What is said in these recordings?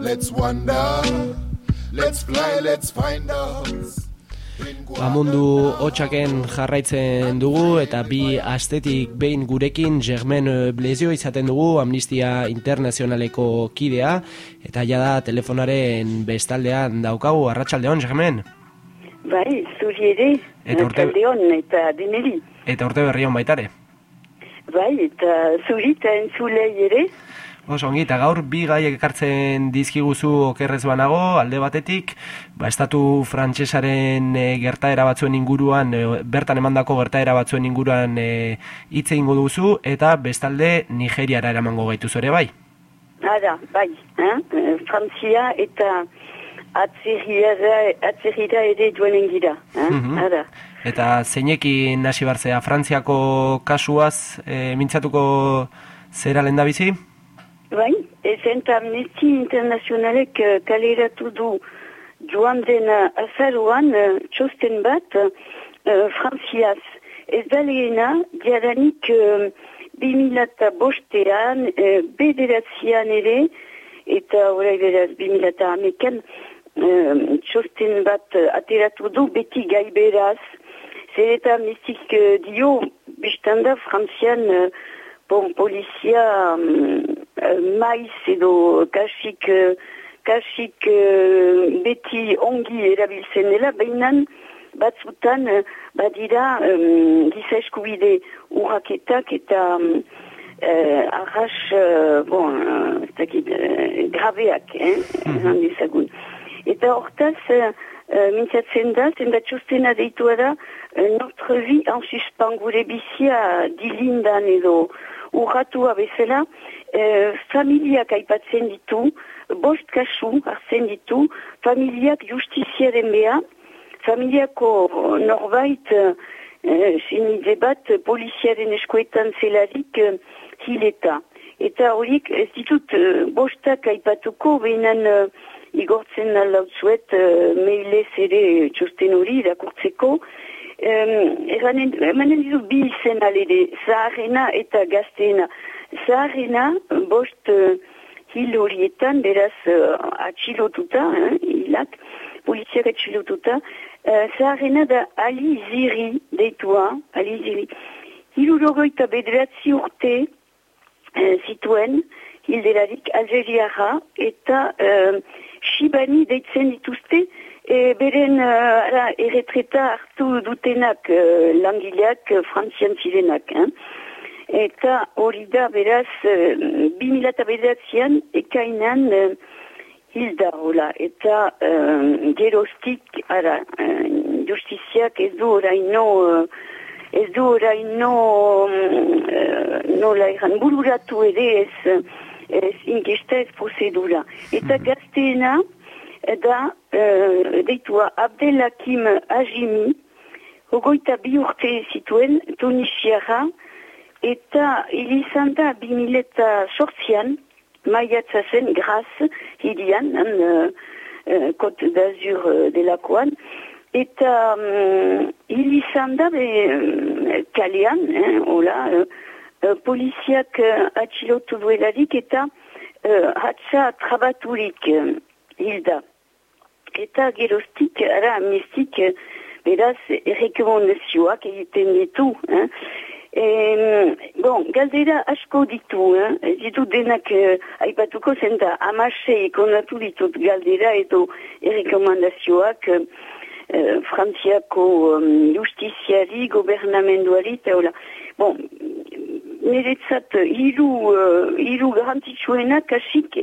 let's wonder, let's fly, let's find out. Ba, mundu hotxaken jarraitzen dugu eta bi astetik behin gurekin Germen Blezio izaten dugu Amnistia Internazionaleko kidea eta jada telefonaren bestaldean daukagu, arratsaldeon Germen? Bai, zuri ere, Eta urte- eta dineri. Eta urte berri hon baitare. Bai, eta zuri eta entzulei ere. Oso ongi, eta gaur bi gaiek ekartzen dizkiguzu okerrez banago, alde batetik, ba, estatu frantsesaren e, gertaera batzuen inguruan, e, bertan emandako gertaera batzuen inguruan e, hitz egingo duzu, eta bestalde Nigeriara eramango gaitu zure bai. Ara, bai, eh? Frantzia eta atzerrira, ere duenen gira. Eh? Mhm. Ara, Eta zeinekin hasi barzea, Frantziako kasuaz e, mintzatuko zera lenda bizi? Bai, ezen Amnesty Internazionalek eh, kaleratu du joan den eh, azaruan eh, txosten bat uh, Frantziaz. Ez da lehena, diadanik uh, 2005-ean, uh, bederatzean ere, eta orai beraz 2008an, uh, txosten bat uh, ateratu du beti gai beraz. Zer eta amnestik uh, dio, bestanda Frantzian uh, bon, polizia um, uh, maiz edo kasik, uh, kasik uh, beti ongi erabiltzen dela, behinan batzutan badira um, giza eskubide urraketak eta um, uh, arras, uh, bon, uh, ez dakit, uh, grabeak, eh, mm dezagun. Eta hortaz, uh, mintzatzen da, zenbat txostena deitua da, uh, notre vie en suspens, gure bizia dilindan edo urratua bezala, uh, familiak aipatzen ditu, bost kasu hartzen ditu, familiak justiziaren beha, familiako norbait uh, sinidze bat poliziaren eskuetan zelarik uh, hileta. Eta horiek ez ditut uh, bostak aipatuko, behinan uh, igortzen alautzuet uh, mailez ere txosten hori irakurtzeko. Um, eranen, emanen ditu bi izen alede, zaharena eta gazteena. Zaharena, bost uh, hil horietan, beraz uh, atxilotuta, eh, hilak, poliziak atxilotuta, uh, zaharena da Ali Ziri deitua, Ali Ziri. Hilurogoita bederatzi urte uh, zituen, hilderarik Algeriara eta uh, Shibani deitzen dituzte, e, beren uh, ara, erretreta hartu dutenak uh, langileak uh, frantzian zirenak. Eh? Eta hori da beraz, uh, 2008an ekainan uh, hilda hola. Eta uh, gerostik, ara, uh, justiziak ez du oraino... Uh, Ez du oraino uh, nola egan bururatu ere ez, ez inkesta ez prozedura. Eta gazteena da uh, deitua Abdelakim Ajimi, hogoita bi urte zituen Tunisiara, eta hilizan da bimileta sortzian, maiatza zen graz hilian, han uh, uh, Côte d'Azur uh, delakoan, eta um, hil izan da be, um, kalean, eh, hola, uh, poliziak uh, atxilotu duelarik eta uh, hatza trabaturik uh, hilda. Eta gerostik, ara amnestik, uh, beraz, rekomendazioak egiten ditu, eh? E, galdera asko ditu, eh? ez ditut denak eh, aipatuko zen da, amasei konatu ditut galdera edo rekomendazioak eh, eh, frantziako um, justiziari, gobernamenduari, eta hola. Bon, niretzat hiru uh, hiru garantitzuenak kasik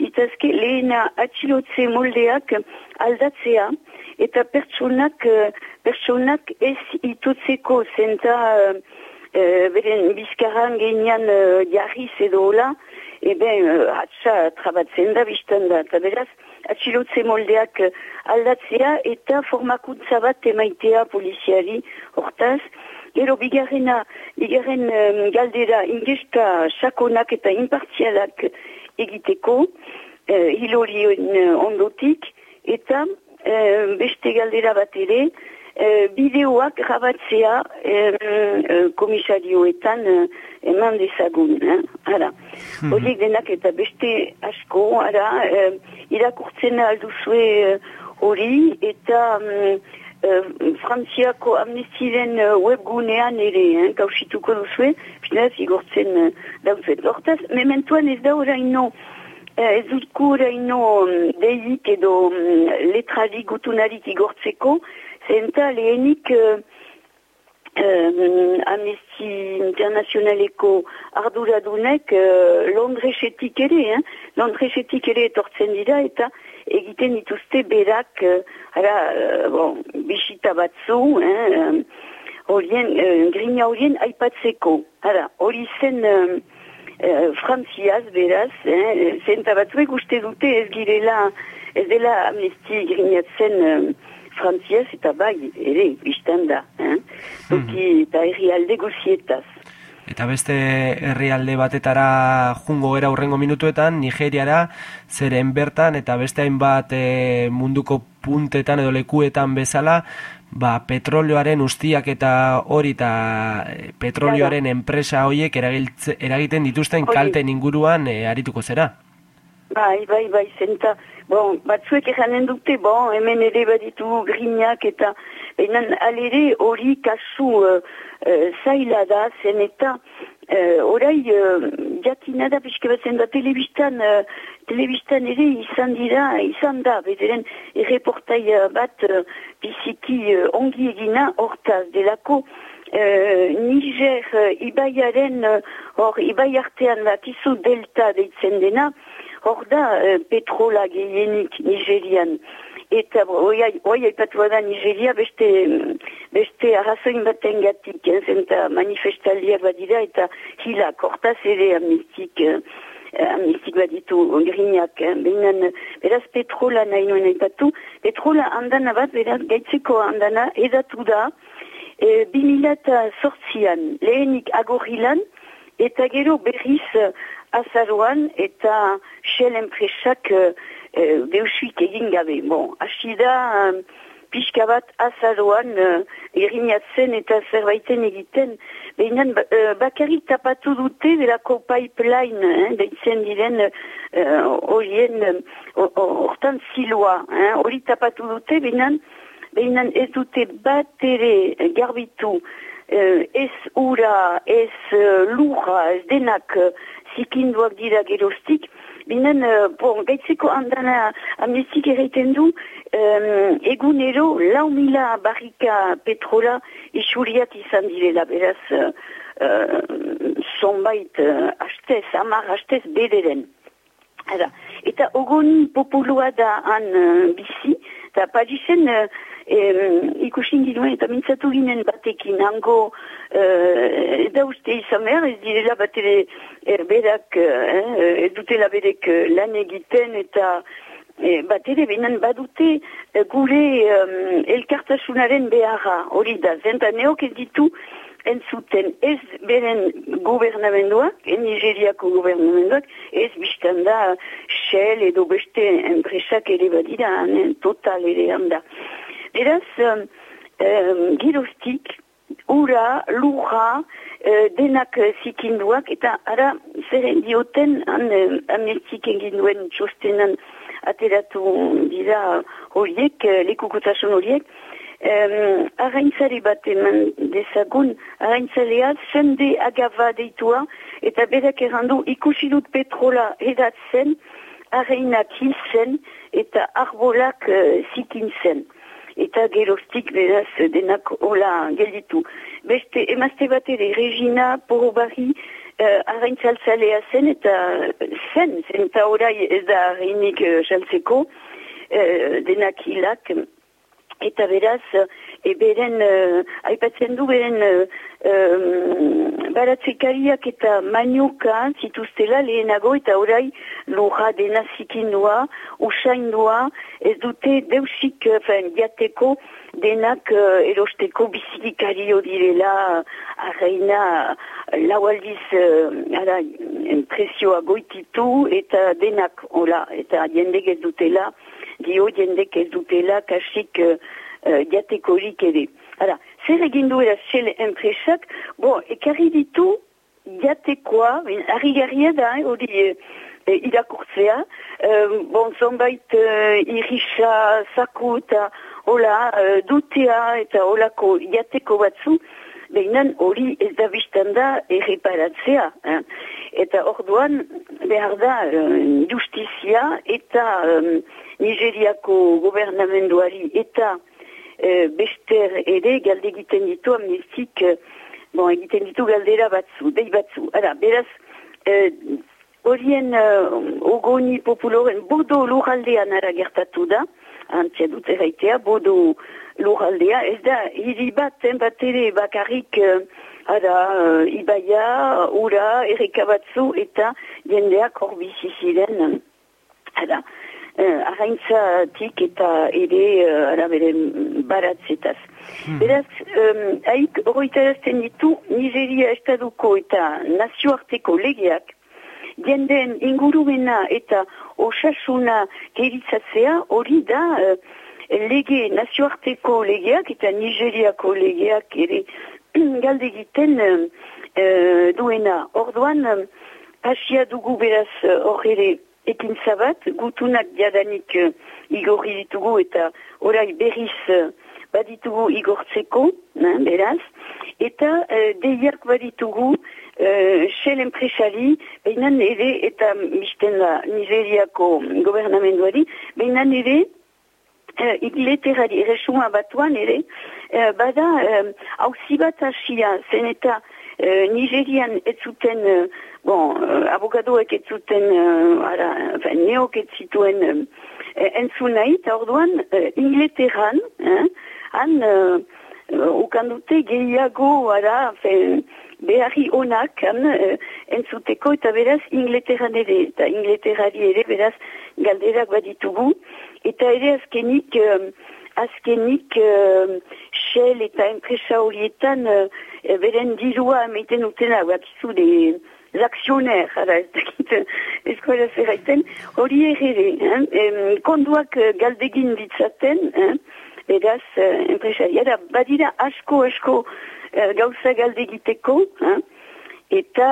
ditazke lehena atxilotze moldeak aldatzea eta pertsonak pertsonak ez itutzeko zenta uh, uh, beren bizkaran genian uh, jarriz edo hola eben hatsa trabatzen da biztan da. Eta beraz atxilotze moldeak aldatzea eta formakuntza bat emaitea poliziari hortaz. Gero bigarrena, bigarren um, galdera ingesta sakonak eta impartialak egiteko, uh, hilorien ondotik, eta uh, beste galdera bat ere, e, bideoak grabatzea e, komisarioetan e, eman dezagun. Eh? Ara, Mhm. horiek denak eta beste asko, ara, e, irakurtzen alduzue hori eta mm, e, frantziako amnestiren webgunean ere, eh, gausituko duzue, pinaz igortzen dauzuet. Hortaz, mementuan ez da oraino, Eh, ez dutku oraino deik edo letrarik gutunarik igortzeko, zenta lehenik uh, um, Amnesty Internationaleko arduradunek uh, Londresetik ere, eh? Londresetik ere etortzen dira eta egiten dituzte berak, uh, ara, uh, bon, bisita batzu, eh? um, horien, uh, grina horien aipatzeko. Ara, hori zen... Um, Uh, frantziaz, beraz, eh, zenta batzuek uste dute ez girela, ez dela amnesti grinatzen um, frantziaz eta bai, ere, biztan da, eh? Toki eta herrialde guzietaz. Eta beste herrialde batetara jungo gera urrengo minutuetan, Nigeriara, zeren bertan, eta beste hainbat e, munduko puntetan edo lekuetan bezala, ba, petrolioaren ustiak eta hori eta e, petrolioaren enpresa eragiltze- eragiten dituzten kalten inguruan e, arituko zera. Bai, bai, bai, zenta, bon, batzuek eranen dute, bon, hemen ere baditu grinak eta, behinan alere hori kasu uh, uh, zaila da, zen eta, uh, orai, uh, jakina da, pixka bat zen da, telebistan, uh, telebistan ere izan dira, izan da, bederen, erreportai uh, bat, uh, biziki uh, ongi egina hortaz, delako, uh, Niger uh, ibaiaren, uh, hor, ibai artean dakizu delta deitzen dena, hor da uh, petrola gehienik Nigerian. Eta oi aipatu da Nigeria beste, beste arrazoin baten gatik, eh, zenta manifestaldiak badira eta hilak, hortaz ere amnistik, eh, amnistik baditu grinak, eh, behinan, beraz petrola nahi nuen aipatu, petrola andana bat, beraz gaitzeko andana edatu da, e, 2008an lehenik agorrilan, eta gero berriz eh, azaroan eta Shell enpresak uh, uh, deusuik egin gabe. Bon, hasi da um, pixka bat azaroan uh, erinatzen eta zerbaiten egiten. Behinan uh, bakarrik tapatu dute delako pipeline, eh, deitzen diren horien uh, hortan ziloa. eh, Hori tapatu dute, behinan behinan ez dute bat ere garbitu uh, ez ura, ez uh, lura, ez denak uh, zikinduak dira gerostik, binen, uh, bon, gaitzeko andana amnestik erreiten du, um, egunero lau mila barrika petrola isuriak izan direla, beraz, uh, uh, zonbait uh, hastez, amar hastez bederen. Eta ogoni populua da han uh, bizi, eta Parisen uh, em, ikusin ginuen eta mintzatu ginen batekin hango uh, da uste izan behar, ez direla bat ere er, berak, eh, ez dutela berek eh, lan egiten eta eh, bat ere benen badute eh, gure um, elkartasunaren beharra hori da, zenta neok ez ditu entzuten ez beren gubernamenduak, en Nigeriako gubernamenduak, ez biztan da Shell edo beste enpresak ere badira, hanen total ere handa. Beraz, um, um, girostik, ura, lura, uh, denak uh, zikinduak, eta ara zeren dioten han uh, amnestik egin duen txostenan ateratu dira horiek, uh, lekukotasun horiek, um, arraintzari bat eman dezagun, arraintzalea zende agava deitua, eta berak errandu ikusi dut petrola edatzen, arreinak hil zen, eta arbolak uh, zikin zen eta gerostik beraz denak hola gelditu. Beste emazte bat ere, Regina Porobari, uh, arraintzaltzalea zen, eta zen, zen eta orai ez da arreinik uh, saltzeko, uh, denak hilak, eta beraz, e beren, uh, aipatzen du beren uh, um, baratzekariak eta manioka zituztela lehenago eta orai lurra dena zikindua, usaindua, ez dute deusik, enfin, diateko denak uh, erosteko bizikikario direla arreina lau aldiz uh, ara, presioa goititu eta denak, hola, eta jendek ez dutela, dio jendek ez dutela kasik uh, uh, jatekorik ere. Hala, zer egin duela Shell enpresak, bo, ekarri ditu jatekoa, harri garria da, hori eh, eh, irakurtzea, eh, bon, zonbait eh, irisa, zaku eta hola, eh, dutea eta holako jateko batzu, behinan hori ez da biztan da erreparatzea. Eh? Eta orduan behar da justizia eta eh, Nigeriako gobernamenduari eta eh, bester ere galde egiten ditu amnestik eh, bon, egiten ditu galdera batzu, dei batzu. Ara, beraz, eh, horien uh, ogoni populoren bodo lurraldean ara gertatu da, antzia dut erraitea, bodo lurraldea, ez da, hiri bat, bat ere bakarrik, uh, ara, uh, ibaia, ura, erreka batzu, eta jendeak hor biziziren, ara, uh, arraintzatik eta ere, uh, ara bere, baratzetaz. Hmm. Beraz, um, haik horretarazten ditu Nigeria estaduko eta nazioarteko legeak, jenden ingurumena eta osasuna geritzatzea hori da uh, lege nazioarteko legeak eta Nigeriako legeak ere galde egiten uh, duena. Orduan, um, pasia dugu beraz hor uh, ere ekin zabat, gutunak jadanik uh, igorri ditugu eta orai berriz uh, baditugu igortzeko, beraz, eta uh, deiak baditugu Uh, Shell enpresari, behinan ere, eta misten da Nigeriako gobernamenduari, behinan ere, uh, igleterari, resuma batuan ere, uh, bada, hauzi uh, bat hasia, zen eta uh, Nigerian ez zuten, uh, bon, uh, abogadoek ez zuten, uh, ara, enfin, neok ez zituen uh, entzunai, eta orduan, uh, ingleteran, eh, han, uh, ukandute gehiago, ara, enfin, beharri onak uh, entzuteko eta beraz ingleterran ere, eta ingleterrari ere beraz galderak baditugu, eta ere azkenik, azkenik Shell eta enpresa horietan uh, beren dirua meiten utena, bakizu de l'akzioner, ara ez dakit eskola zerraiten, hori ere, eh? konduak galdegin ditzaten, eh? beraz uh, enpresari, badira asko, asko, uh, gauza galde egiteko, eta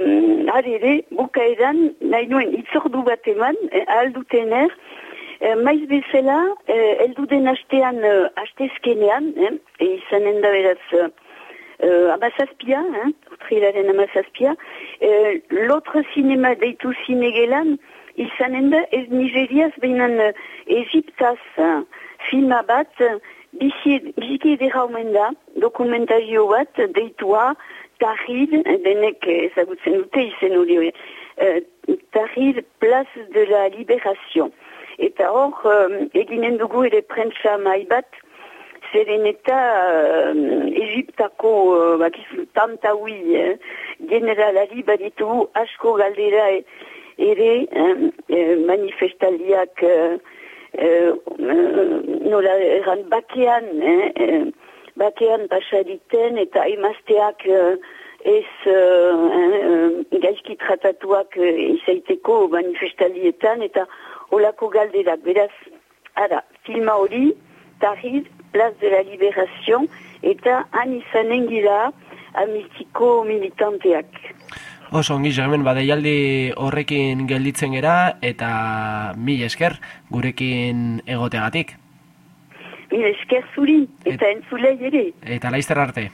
uh, ere, bukaeran, nahi nuen, itzordu bat eman, eh, aldutener, maiz bezala, uh, eldu den hastean, uh, hastezkenean, eh, izanen da beraz, uh, amazazpia, eh, trilaren amazazpia, uh, l'autre cinema deitu zinegelan, izanen da, ez Nigeriaz, behinan, Egiptaz, uh, filma bat, biziki edera omen da, dokumentario bat, deitua, Tahrir, denek ezagutzen dute izen hori, uh, Tahrir, Place de la Libération. Eta hor, um, eginen dugu ere prentsa mai bat, zeren eta uh, Egiptako, uh, bakizu, tantaui, eh, generalari baditu asko galdera ere eh, manifestaliak uh, Uh, nola erran bakean, eh, eh, bakean pasaditen eta emazteak uh, ez uh, gaizki tratatuak izaiteko manifestalietan eta olako galderak. Beraz, ara, filma hori, Tahrir, Place de la Libération, eta han izanen gira amistiko militanteak. Oso ongi hemen badeialdi horrekin gelditzen gera eta mil esker gurekin egoteagatik. Mil esker zuri eta entzulei ere. Eta laizter arte.